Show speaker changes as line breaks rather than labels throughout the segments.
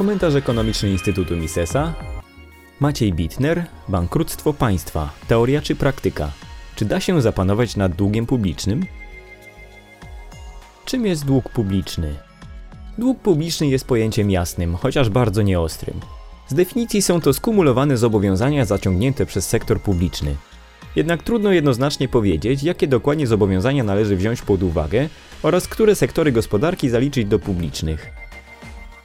Komentarz ekonomiczny Instytutu Misesa. Maciej Bitner, Bankructwo państwa. Teoria czy praktyka? Czy da się zapanować nad długiem publicznym? Czym jest dług publiczny? Dług publiczny jest pojęciem jasnym, chociaż bardzo nieostrym. Z definicji są to skumulowane zobowiązania zaciągnięte przez sektor publiczny. Jednak trudno jednoznacznie powiedzieć, jakie dokładnie zobowiązania należy wziąć pod uwagę oraz które sektory gospodarki zaliczyć do publicznych.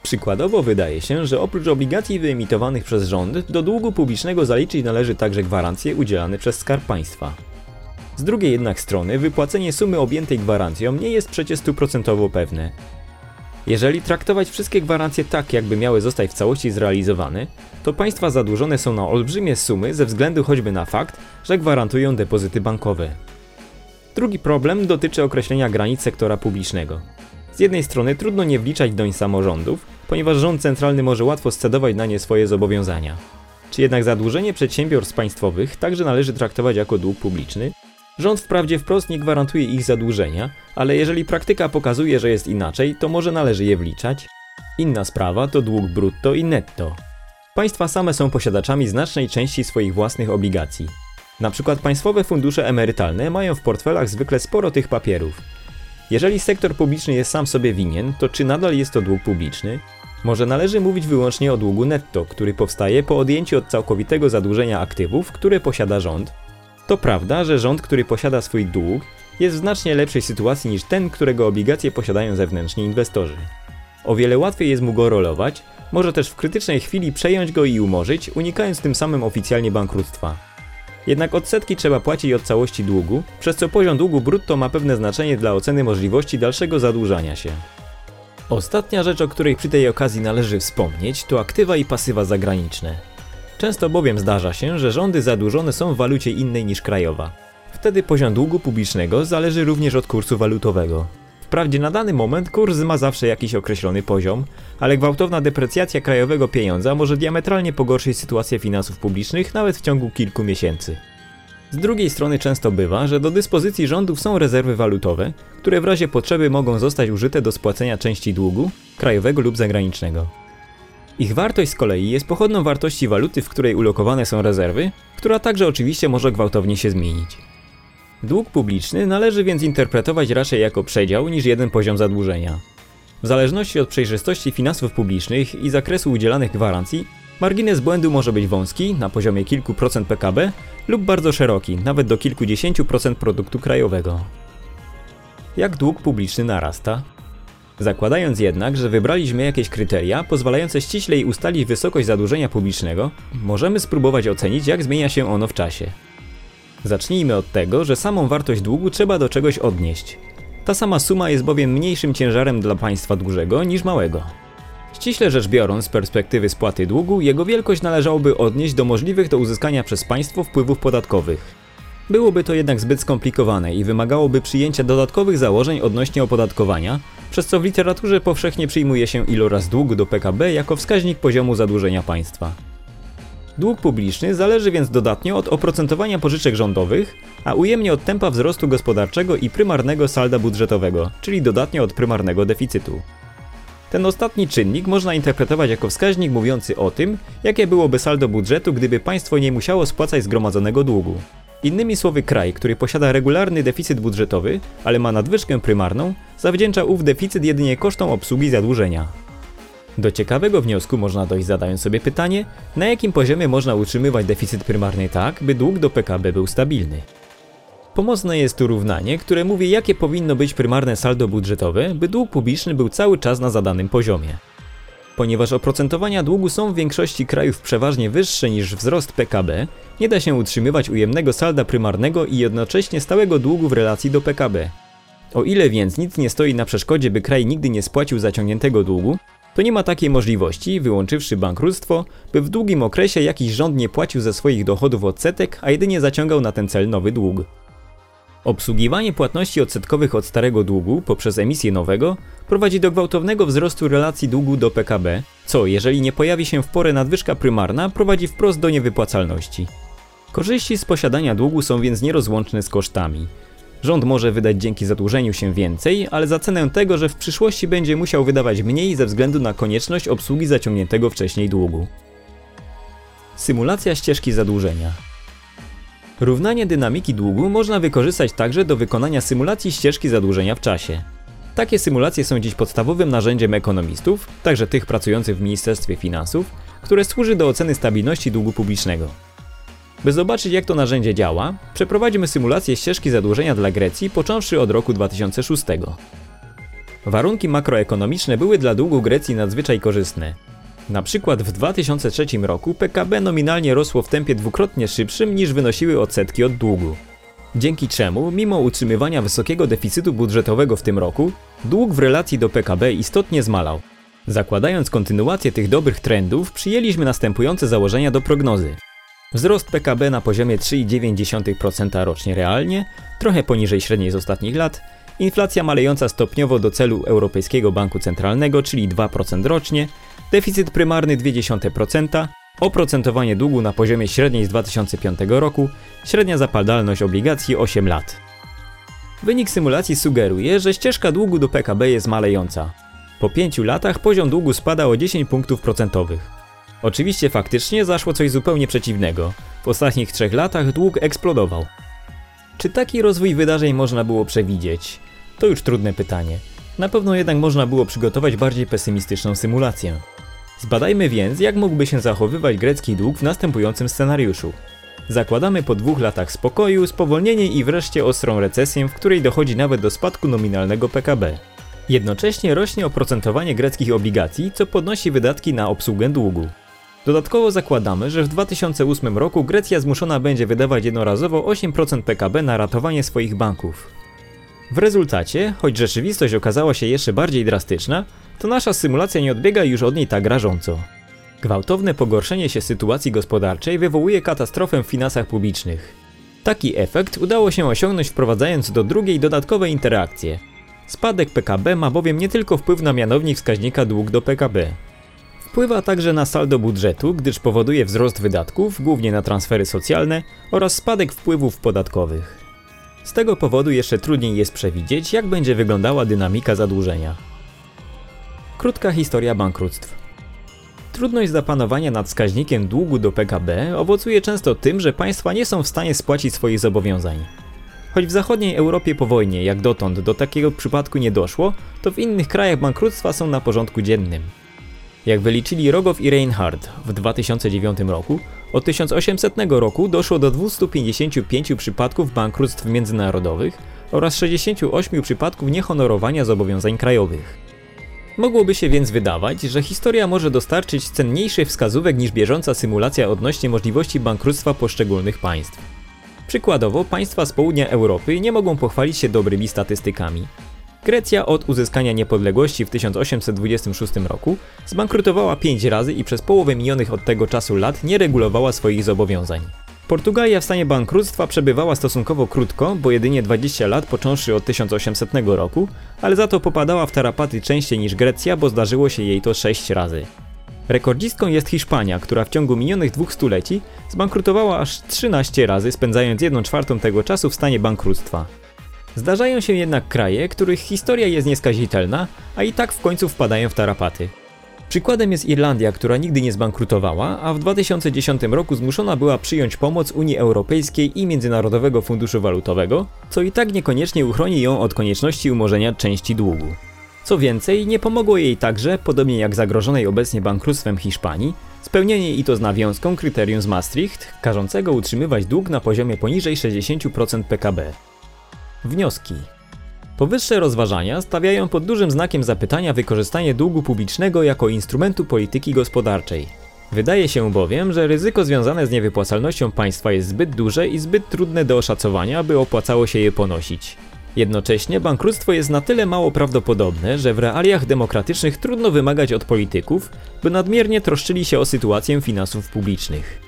Przykładowo wydaje się, że oprócz obligacji wyemitowanych przez rząd, do długu publicznego zaliczyć należy także gwarancje udzielane przez Skarb Państwa. Z drugiej jednak strony, wypłacenie sumy objętej gwarancją nie jest przecież stuprocentowo pewne. Jeżeli traktować wszystkie gwarancje tak, jakby miały zostać w całości zrealizowane, to państwa zadłużone są na olbrzymie sumy ze względu choćby na fakt, że gwarantują depozyty bankowe. Drugi problem dotyczy określenia granic sektora publicznego. Z jednej strony trudno nie wliczać doń samorządów, ponieważ rząd centralny może łatwo scedować na nie swoje zobowiązania. Czy jednak zadłużenie przedsiębiorstw państwowych także należy traktować jako dług publiczny? Rząd wprawdzie wprost nie gwarantuje ich zadłużenia, ale jeżeli praktyka pokazuje, że jest inaczej, to może należy je wliczać. Inna sprawa to dług brutto i netto. Państwa same są posiadaczami znacznej części swoich własnych obligacji. Na przykład państwowe fundusze emerytalne mają w portfelach zwykle sporo tych papierów. Jeżeli sektor publiczny jest sam sobie winien, to czy nadal jest to dług publiczny? Może należy mówić wyłącznie o długu netto, który powstaje po odjęciu od całkowitego zadłużenia aktywów, które posiada rząd. To prawda, że rząd, który posiada swój dług, jest w znacznie lepszej sytuacji niż ten, którego obligacje posiadają zewnętrzni inwestorzy. O wiele łatwiej jest mu go rolować, może też w krytycznej chwili przejąć go i umorzyć, unikając tym samym oficjalnie bankructwa. Jednak odsetki trzeba płacić od całości długu, przez co poziom długu brutto ma pewne znaczenie dla oceny możliwości dalszego zadłużania się. Ostatnia rzecz, o której przy tej okazji należy wspomnieć, to aktywa i pasywa zagraniczne. Często bowiem zdarza się, że rządy zadłużone są w walucie innej niż krajowa. Wtedy poziom długu publicznego zależy również od kursu walutowego. Wprawdzie na dany moment kurs ma zawsze jakiś określony poziom, ale gwałtowna deprecjacja krajowego pieniądza może diametralnie pogorszyć sytuację finansów publicznych nawet w ciągu kilku miesięcy. Z drugiej strony często bywa, że do dyspozycji rządów są rezerwy walutowe, które w razie potrzeby mogą zostać użyte do spłacenia części długu, krajowego lub zagranicznego. Ich wartość z kolei jest pochodną wartości waluty, w której ulokowane są rezerwy, która także oczywiście może gwałtownie się zmienić. Dług publiczny należy więc interpretować raczej jako przedział niż jeden poziom zadłużenia. W zależności od przejrzystości finansów publicznych i zakresu udzielanych gwarancji, margines błędu może być wąski, na poziomie kilku procent PKB, lub bardzo szeroki, nawet do kilkudziesięciu procent produktu krajowego. Jak dług publiczny narasta? Zakładając jednak, że wybraliśmy jakieś kryteria pozwalające ściślej ustalić wysokość zadłużenia publicznego, możemy spróbować ocenić, jak zmienia się ono w czasie. Zacznijmy od tego, że samą wartość długu trzeba do czegoś odnieść. Ta sama suma jest bowiem mniejszym ciężarem dla państwa dużego niż małego. Ściśle rzecz biorąc, z perspektywy spłaty długu, jego wielkość należałoby odnieść do możliwych do uzyskania przez państwo wpływów podatkowych. Byłoby to jednak zbyt skomplikowane i wymagałoby przyjęcia dodatkowych założeń odnośnie opodatkowania, przez co w literaturze powszechnie przyjmuje się iloraz długu do PKB jako wskaźnik poziomu zadłużenia państwa. Dług publiczny zależy więc dodatnio od oprocentowania pożyczek rządowych, a ujemnie od tempa wzrostu gospodarczego i prymarnego salda budżetowego, czyli dodatnio od prymarnego deficytu. Ten ostatni czynnik można interpretować jako wskaźnik mówiący o tym, jakie byłoby saldo budżetu, gdyby państwo nie musiało spłacać zgromadzonego długu. Innymi słowy, kraj, który posiada regularny deficyt budżetowy, ale ma nadwyżkę prymarną, zawdzięcza ów deficyt jedynie kosztom obsługi zadłużenia. Do ciekawego wniosku można dojść zadając sobie pytanie, na jakim poziomie można utrzymywać deficyt prymarny tak, by dług do PKB był stabilny. Pomocne jest tu równanie, które mówi jakie powinno być prymarne saldo budżetowe, by dług publiczny był cały czas na zadanym poziomie. Ponieważ oprocentowania długu są w większości krajów przeważnie wyższe niż wzrost PKB, nie da się utrzymywać ujemnego salda prymarnego i jednocześnie stałego długu w relacji do PKB. O ile więc nic nie stoi na przeszkodzie, by kraj nigdy nie spłacił zaciągniętego długu, to nie ma takiej możliwości, wyłączywszy bankructwo, by w długim okresie jakiś rząd nie płacił ze swoich dochodów odsetek, a jedynie zaciągał na ten cel nowy dług. Obsługiwanie płatności odsetkowych od starego długu poprzez emisję nowego prowadzi do gwałtownego wzrostu relacji długu do PKB, co, jeżeli nie pojawi się w porę nadwyżka prymarna, prowadzi wprost do niewypłacalności. Korzyści z posiadania długu są więc nierozłączne z kosztami. Rząd może wydać dzięki zadłużeniu się więcej, ale za cenę tego, że w przyszłości będzie musiał wydawać mniej ze względu na konieczność obsługi zaciągniętego wcześniej długu. Symulacja ścieżki zadłużenia. Równanie dynamiki długu można wykorzystać także do wykonania symulacji ścieżki zadłużenia w czasie. Takie symulacje są dziś podstawowym narzędziem ekonomistów, także tych pracujących w Ministerstwie Finansów, które służy do oceny stabilności długu publicznego. By zobaczyć jak to narzędzie działa, przeprowadźmy symulację ścieżki zadłużenia dla Grecji począwszy od roku 2006. Warunki makroekonomiczne były dla długu Grecji nadzwyczaj korzystne. Na przykład w 2003 roku PKB nominalnie rosło w tempie dwukrotnie szybszym niż wynosiły odsetki od długu. Dzięki czemu, mimo utrzymywania wysokiego deficytu budżetowego w tym roku, dług w relacji do PKB istotnie zmalał. Zakładając kontynuację tych dobrych trendów, przyjęliśmy następujące założenia do prognozy. Wzrost PKB na poziomie 3,9% rocznie realnie, trochę poniżej średniej z ostatnich lat, inflacja malejąca stopniowo do celu Europejskiego Banku Centralnego, czyli 2% rocznie, deficyt prymarny 0,2%, oprocentowanie długu na poziomie średniej z 2005 roku, średnia zapadalność obligacji 8 lat. Wynik symulacji sugeruje, że ścieżka długu do PKB jest malejąca. Po 5 latach poziom długu spada o 10 punktów procentowych. Oczywiście faktycznie zaszło coś zupełnie przeciwnego. W ostatnich trzech latach dług eksplodował. Czy taki rozwój wydarzeń można było przewidzieć? To już trudne pytanie. Na pewno jednak można było przygotować bardziej pesymistyczną symulację. Zbadajmy więc, jak mógłby się zachowywać grecki dług w następującym scenariuszu. Zakładamy po dwóch latach spokoju, spowolnienie i wreszcie ostrą recesję, w której dochodzi nawet do spadku nominalnego PKB. Jednocześnie rośnie oprocentowanie greckich obligacji, co podnosi wydatki na obsługę długu. Dodatkowo zakładamy, że w 2008 roku Grecja zmuszona będzie wydawać jednorazowo 8% PKB na ratowanie swoich banków. W rezultacie, choć rzeczywistość okazała się jeszcze bardziej drastyczna, to nasza symulacja nie odbiega już od niej tak rażąco. Gwałtowne pogorszenie się sytuacji gospodarczej wywołuje katastrofę w finansach publicznych. Taki efekt udało się osiągnąć wprowadzając do drugiej dodatkowe interakcje. Spadek PKB ma bowiem nie tylko wpływ na mianownik wskaźnika dług do PKB. Wpływa także na saldo budżetu, gdyż powoduje wzrost wydatków, głównie na transfery socjalne oraz spadek wpływów podatkowych. Z tego powodu jeszcze trudniej jest przewidzieć, jak będzie wyglądała dynamika zadłużenia. Krótka historia bankructw. Trudność zapanowania nad wskaźnikiem długu do PKB owocuje często tym, że państwa nie są w stanie spłacić swoich zobowiązań. Choć w zachodniej Europie po wojnie, jak dotąd, do takiego przypadku nie doszło, to w innych krajach bankructwa są na porządku dziennym. Jak wyliczyli Rogow i Reinhardt w 2009 roku, od 1800 roku doszło do 255 przypadków bankructw międzynarodowych oraz 68 przypadków niehonorowania zobowiązań krajowych. Mogłoby się więc wydawać, że historia może dostarczyć cenniejszych wskazówek niż bieżąca symulacja odnośnie możliwości bankructwa poszczególnych państw. Przykładowo, państwa z południa Europy nie mogą pochwalić się dobrymi statystykami. Grecja od uzyskania niepodległości w 1826 roku zbankrutowała 5 razy i przez połowę minionych od tego czasu lat nie regulowała swoich zobowiązań. Portugalia w stanie bankructwa przebywała stosunkowo krótko, bo jedynie 20 lat począwszy od 1800 roku, ale za to popadała w tarapaty częściej niż Grecja, bo zdarzyło się jej to 6 razy. Rekordzistką jest Hiszpania, która w ciągu minionych dwóch stuleci zbankrutowała aż 13 razy, spędzając 1 czwartą tego czasu w stanie bankructwa. Zdarzają się jednak kraje, których historia jest nieskazitelna, a i tak w końcu wpadają w tarapaty. Przykładem jest Irlandia, która nigdy nie zbankrutowała, a w 2010 roku zmuszona była przyjąć pomoc Unii Europejskiej i Międzynarodowego Funduszu Walutowego, co i tak niekoniecznie uchroni ją od konieczności umorzenia części długu. Co więcej, nie pomogło jej także, podobnie jak zagrożonej obecnie bankructwem Hiszpanii, spełnienie i to z nawiązką kryterium z Maastricht, każącego utrzymywać dług na poziomie poniżej 60% PKB. Wnioski. Powyższe rozważania stawiają pod dużym znakiem zapytania wykorzystanie długu publicznego jako instrumentu polityki gospodarczej. Wydaje się bowiem, że ryzyko związane z niewypłacalnością państwa jest zbyt duże i zbyt trudne do oszacowania, by opłacało się je ponosić. Jednocześnie bankructwo jest na tyle mało prawdopodobne, że w realiach demokratycznych trudno wymagać od polityków, by nadmiernie troszczyli się o sytuację finansów publicznych.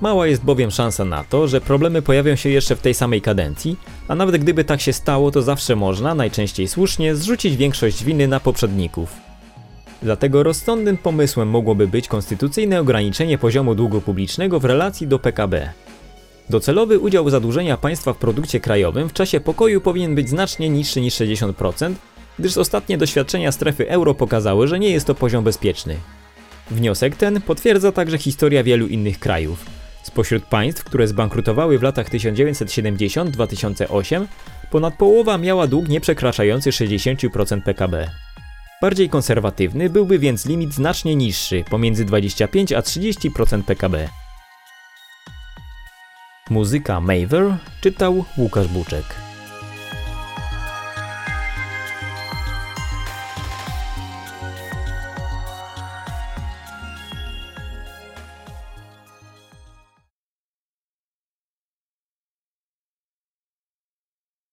Mała jest bowiem szansa na to, że problemy pojawią się jeszcze w tej samej kadencji, a nawet gdyby tak się stało, to zawsze można, najczęściej słusznie, zrzucić większość winy na poprzedników. Dlatego rozsądnym pomysłem mogłoby być konstytucyjne ograniczenie poziomu długu publicznego w relacji do PKB. Docelowy udział zadłużenia państwa w produkcie krajowym w czasie pokoju powinien być znacznie niższy niż 60%, gdyż ostatnie doświadczenia strefy euro pokazały, że nie jest to poziom bezpieczny. Wniosek ten potwierdza także historia wielu innych krajów. Spośród państw, które zbankrutowały w latach 1970-2008, ponad połowa miała dług nieprzekraczający 60% PKB. Bardziej konserwatywny byłby więc limit znacznie niższy, pomiędzy 25 a 30% PKB. Muzyka Maver czytał Łukasz Buczek.